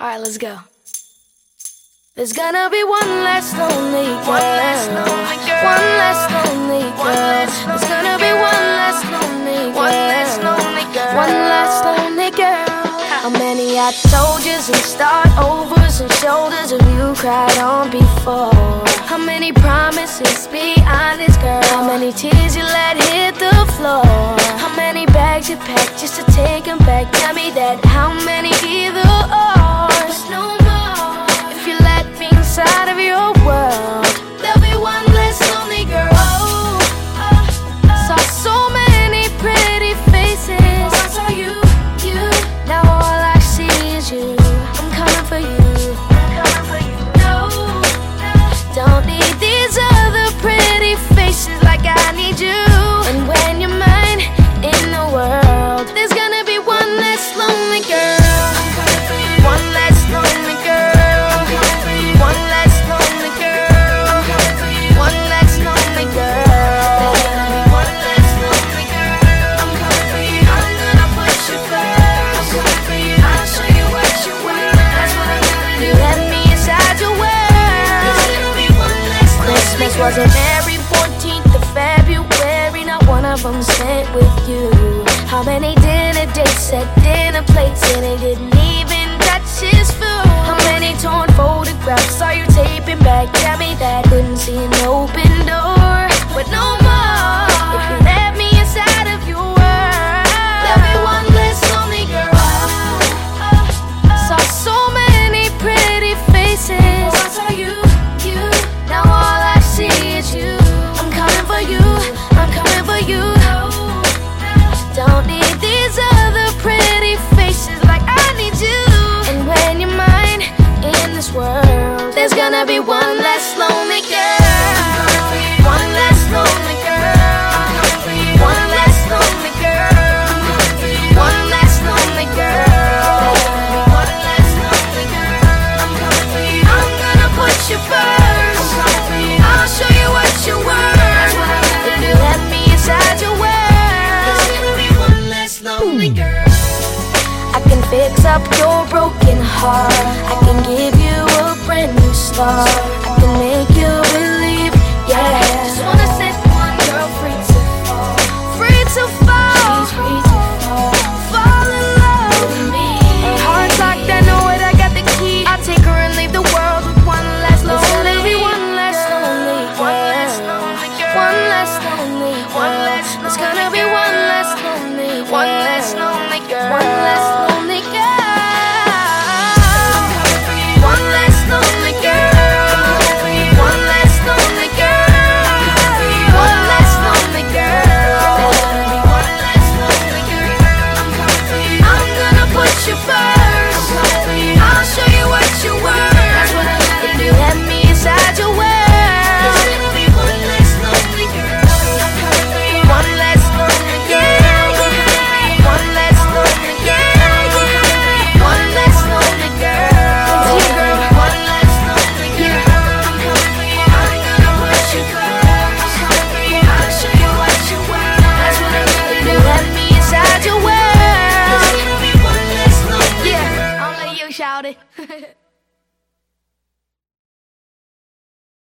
Alright, let's go. There's gonna be one less lonely girl. One less lonely girl. One less lonely girl. There's gonna be one less lonely girl. One less lonely girl. One less lonely girl. How many I told yous and start overs and shoulders have you cried on before? How many promises? Be honest, girl. How many tears you let hit the floor? How many bags you packed just to take them back? Tell me that. How many either Christmas wasn't every 14th of February. Not one of them spent with you. How many dinner dates at dinner plates and they didn't even touch his food? How many torn photographs saw you taping back? Tell me that couldn't see an open door, but no more. World, there's gonna be one less lonely girl. One less lonely girl. One less lonely girl. One less lonely girl. One less lonely girl. I'm coming for you. I'm gonna put you first. I'll show you what you're worth. If you let me inside your world, there's gonna be one less lonely girl. I can fix up your broken heart. I can give you a new start. I can make you believe, yeah. Just wanna set one girl free to fall, free to fall, free to fall. fall in love with me. Hard locked, I know it. I got the key. I take her and leave the world with one less lonely, one less lonely, girl. one less lonely girl, one less lonely, one less lonely. It's gonna be. れ